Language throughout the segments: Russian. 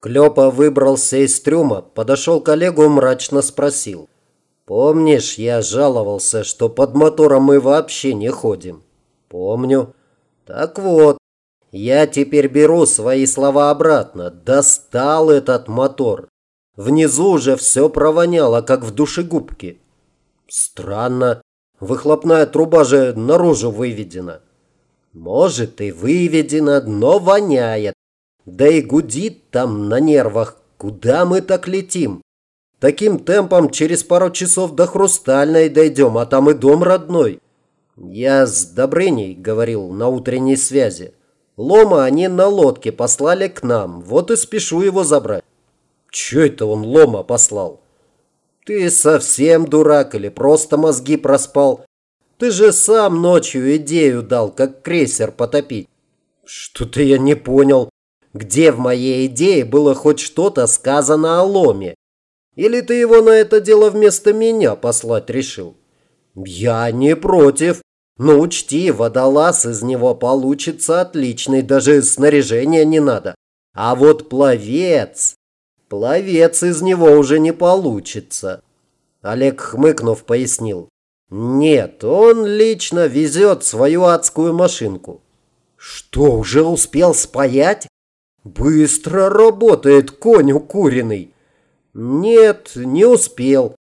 Клёпа выбрался из трюма, подошел к Олегу мрачно спросил. «Помнишь, я жаловался, что под мотором мы вообще не ходим?» «Помню». «Так вот, я теперь беру свои слова обратно. Достал этот мотор. Внизу уже все провоняло, как в душегубке». «Странно. Выхлопная труба же наружу выведена». «Может и выведена, но воняет. Да и гудит там на нервах. Куда мы так летим? Таким темпом через пару часов до Хрустальной дойдем, а там и дом родной. Я с Добрыней говорил на утренней связи. Лома они на лодке послали к нам, вот и спешу его забрать. Че это он Лома послал? Ты совсем дурак или просто мозги проспал? Ты же сам ночью идею дал, как крейсер потопить. Что-то я не понял. Где в моей идее было хоть что-то сказано о ломе? Или ты его на это дело вместо меня послать решил? Я не против. Но учти, водолаз из него получится отличный, даже снаряжения не надо. А вот пловец... Пловец из него уже не получится. Олег, хмыкнув, пояснил. Нет, он лично везет свою адскую машинку. Что, уже успел спаять? Быстро работает конь укуренный. Нет, не успел.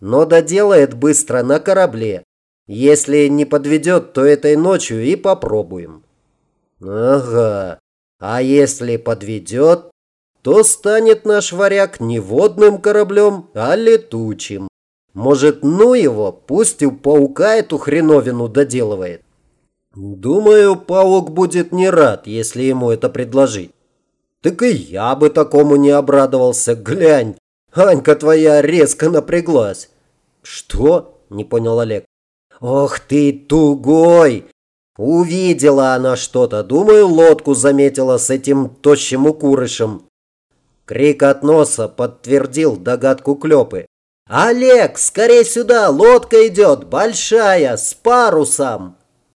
Но доделает быстро на корабле. Если не подведет, то этой ночью и попробуем. Ага. А если подведет, то станет наш варяг не водным кораблем, а летучим. Может, ну его, пусть у паука эту хреновину доделывает. Думаю, паук будет не рад, если ему это предложить. Так и я бы такому не обрадовался. Глянь, Анька твоя резко напряглась. Что? Не понял Олег. Ох ты тугой! Увидела она что-то. Думаю, лодку заметила с этим тощим укурышем. Крик от носа подтвердил догадку Клёпы. «Олег, скорее сюда! Лодка идет! Большая! С парусом!»